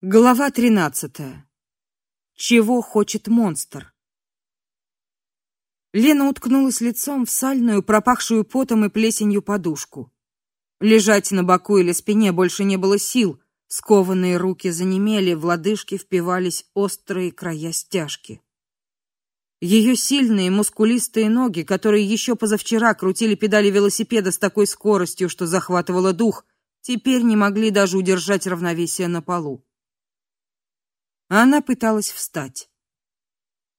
Глава тринадцатая. Чего хочет монстр? Лена уткнулась лицом в сальную, пропахшую потом и плесенью подушку. Лежать на боку или спине больше не было сил. Скованные руки занемели, в лодыжки впивались острые края стяжки. Ее сильные, мускулистые ноги, которые еще позавчера крутили педали велосипеда с такой скоростью, что захватывало дух, теперь не могли даже удержать равновесие на полу. Она пыталась встать.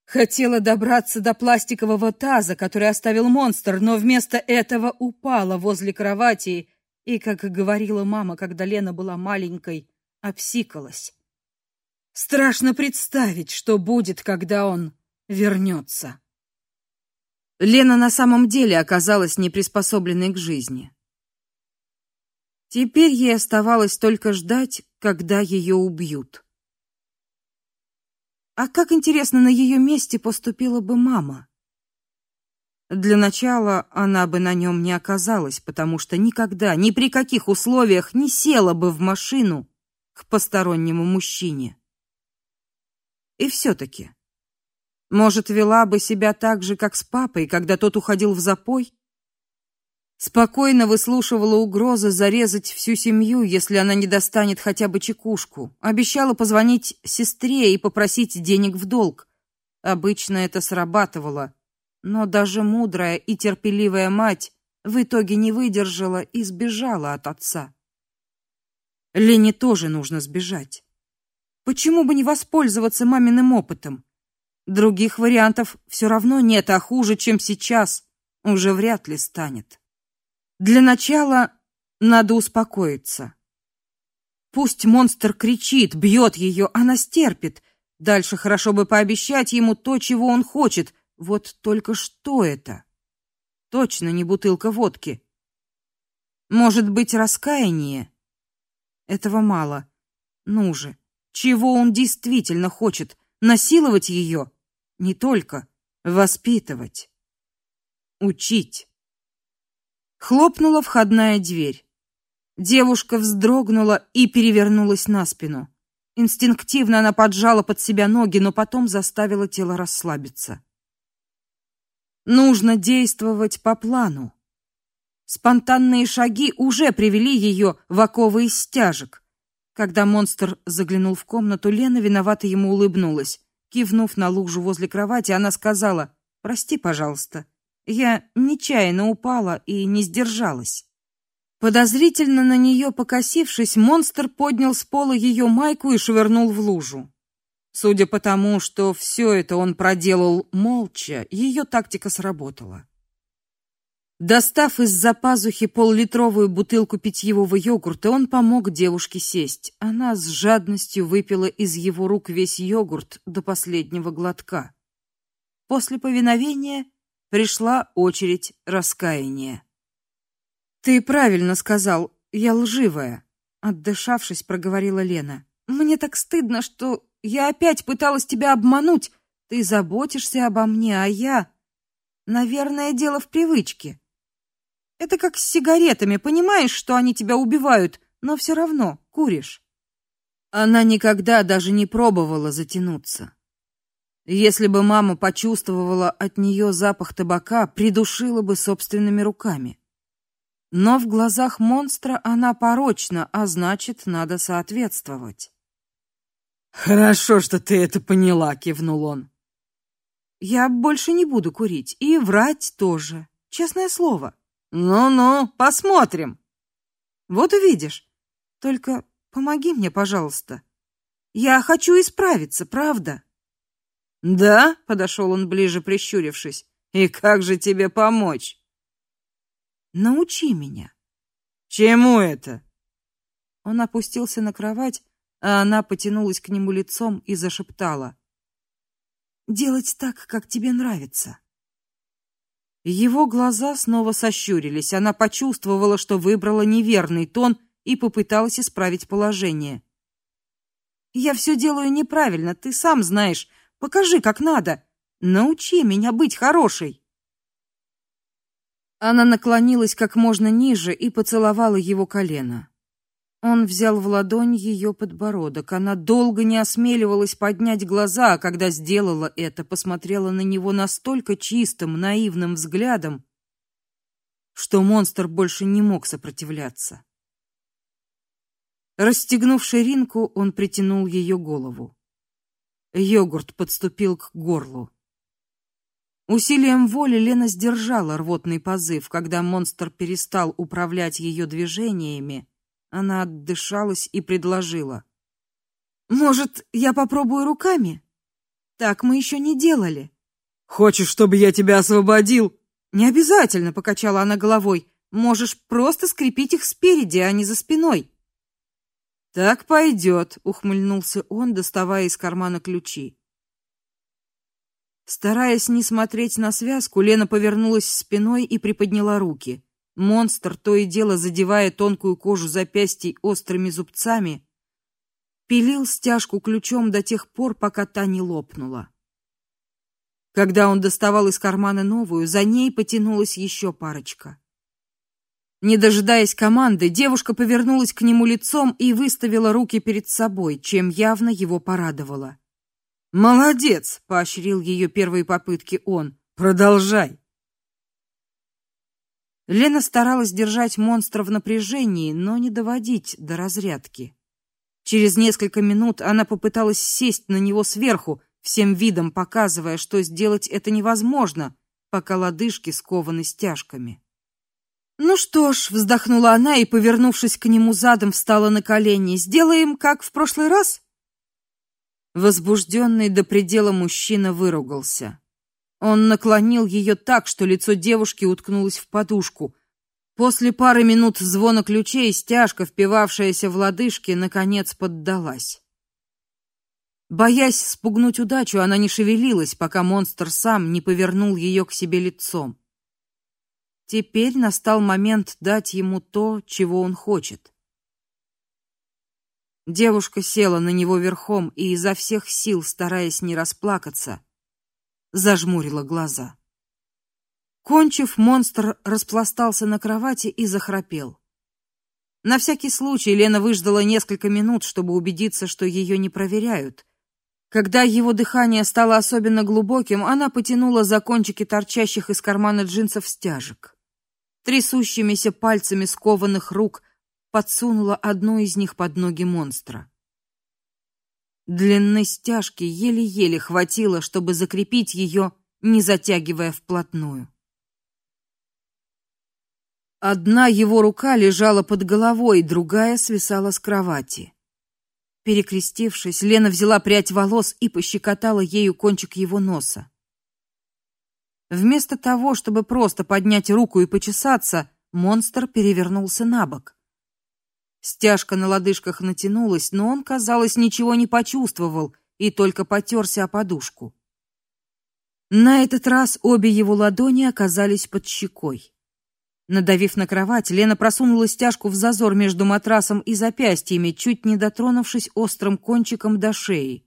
Хотела добраться до пластикового таза, который оставил монстр, но вместо этого упала возле кровати и, как говорила мама, когда Лена была маленькой, обсикалась. Страшно представить, что будет, когда он вернется. Лена на самом деле оказалась неприспособленной к жизни. Теперь ей оставалось только ждать, когда ее убьют. А как интересно на ее месте поступила бы мама? Для начала она бы на нем не оказалась, потому что никогда, ни при каких условиях не села бы в машину к постороннему мужчине. И все таки может, вела бы себя так же, как с папой, когда тот уходил в запой? Спокойно выслушивала угрозы зарезать всю семью, если она не достанет хотя бы чекушку. Обещала позвонить сестре и попросить денег в долг. Обычно это срабатывало, но даже мудрая и терпеливая мать в итоге не выдержала и сбежала от отца. Лене тоже нужно сбежать. Почему бы не воспользоваться маминым опытом? Других вариантов все равно нет, а хуже, чем сейчас, уже вряд ли станет. Для начала надо успокоиться. Пусть монстр кричит, бьет ее, она стерпит. Дальше хорошо бы пообещать ему то, чего он хочет. Вот только что это? Точно не бутылка водки. Может быть, раскаяние? Этого мало. Ну же, чего он действительно хочет? Насиловать ее? Не только воспитывать, учить. Хлопнула входная дверь. Девушка вздрогнула и перевернулась на спину. Инстинктивно она поджала под себя ноги, но потом заставила тело расслабиться. Нужно действовать по плану. Спонтанные шаги уже привели ее в оковы из стяжек. Когда монстр заглянул в комнату, Лена виновато ему улыбнулась. Кивнув на лужу возле кровати, она сказала: "Прости, пожалуйста. Я нечаянно упала и не сдержалась. Подозрительно на нее покосившись, монстр поднял с пола ее майку и швырнул в лужу. Судя по тому, что все это он проделал молча, ее тактика сработала. Достав из-за пазухи поллитровую бутылку питьевого йогурта, он помог девушке сесть. Она с жадностью выпила из его рук весь йогурт до последнего глотка. После повиновения пришла очередь раскаяния. Ты правильно сказал, я лживая, отдышавшись, проговорила Лена. Мне так стыдно, что я опять пыталась тебя обмануть. Ты заботишься обо мне, а я, наверное, дело в привычке. Это как с сигаретами, понимаешь, что они тебя убивают, но все равно куришь. Она никогда даже не пробовала затянуться. Если бы мама почувствовала от нее запах табака, придушила бы собственными руками. Но в глазах монстра она порочна, а значит, надо соответствовать. Хорошо, что ты это поняла, кивнул он. Я больше не буду курить и врать тоже, честное слово. Ну-ну, посмотрим. Вот увидишь. Только помоги мне, пожалуйста. Я хочу исправиться, правда? Да, подошел он ближе, прищурившись. И как же тебе помочь? Научи меня. Чему это? Он опустился на кровать, а она потянулась к нему лицом и зашептала: "Делать так, как тебе нравится". Его глаза снова сощурились. Она почувствовала, что выбрала неверный тон и попыталась исправить положение. Я все делаю неправильно, ты сам знаешь. Покажи, как надо. Научи меня быть хорошей. Она наклонилась как можно ниже и поцеловала его колено. Он взял в ладонь ее подбородок. Она долго не осмеливалась поднять глаза, а когда сделала это, посмотрела на него настолько чистым, наивным взглядом, что монстр больше не мог сопротивляться. Расстегнув ширинку, он притянул ее голову. Йогурт подступил к горлу. Усилием воли Лена сдержала рвотный позыв, когда монстр перестал управлять ее движениями. Она отдышалась и предложила: "Может, я попробую руками? Так мы еще не делали". "Хочешь, чтобы я тебя освободил?" "Не обязательно", покачала она головой. "Можешь просто скрепить их спереди, а не за спиной". Так пойдет», — ухмыльнулся он, доставая из кармана ключи. Стараясь не смотреть на связку, Лена повернулась спиной и приподняла руки. Монстр, то и дело задевая тонкую кожу запястий острыми зубцами, пилил стяжку ключом до тех пор, пока та не лопнула. Когда он доставал из кармана новую, за ней потянулась еще парочка. Не дожидаясь команды, девушка повернулась к нему лицом и выставила руки перед собой, чем явно его порадовала. Молодец, поощрил ее первые попытки он. Продолжай. Лена старалась держать монстра в напряжении, но не доводить до разрядки. Через несколько минут она попыталась сесть на него сверху, всем видом показывая, что сделать это невозможно, пока лодыжки скованы стяжками. Ну что ж, вздохнула она и, повернувшись к нему задом, встала на колени. Сделаем, как в прошлый раз. Возбужденный до предела мужчина выругался. Он наклонил ее так, что лицо девушки уткнулось в подушку. После пары минут звона ключей стяжка, впивавшаяся в лодыжки, наконец поддалась. Боясь спугнуть удачу, она не шевелилась, пока монстр сам не повернул ее к себе лицом. Теперь настал момент дать ему то, чего он хочет. Девушка села на него верхом и изо всех сил, стараясь не расплакаться, зажмурила глаза. Кончив, монстр распластался на кровати и захрапел. На всякий случай Лена выждала несколько минут, чтобы убедиться, что ее не проверяют. Когда его дыхание стало особенно глубоким, она потянула за кончики торчащих из кармана джинсов стяжек трясущимися пальцами скованных рук подсунула одну из них под ноги монстра. Длины стяжки еле-еле хватило, чтобы закрепить ее, не затягивая вплотную. Одна его рука лежала под головой, другая свисала с кровати. Перекрестившись, Лена взяла прядь волос и пощекотала ею кончик его носа. Вместо того, чтобы просто поднять руку и почесаться, монстр перевернулся на бок. Стяжка на лодыжках натянулась, но он, казалось, ничего не почувствовал и только потерся о подушку. На этот раз обе его ладони оказались под щекой. Надавив на кровать, Лена просунула стяжку в зазор между матрасом и запястьями, чуть не дотронувшись острым кончиком до шеи.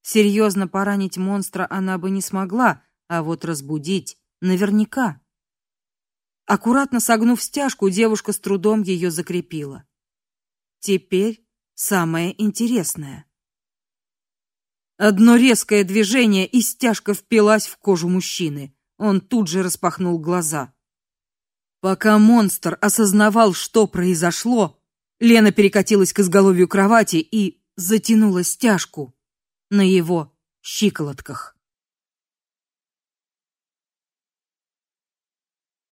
Серьезно поранить монстра она бы не смогла, а вот разбудить наверняка. Аккуратно согнув стяжку, девушка с трудом ее закрепила. Теперь самое интересное. Одно резкое движение, и стяжка впилась в кожу мужчины. Он тут же распахнул глаза. Пока монстр осознавал, что произошло, Лена перекатилась к изголовью кровати и затянула стяжку на его щиколотках.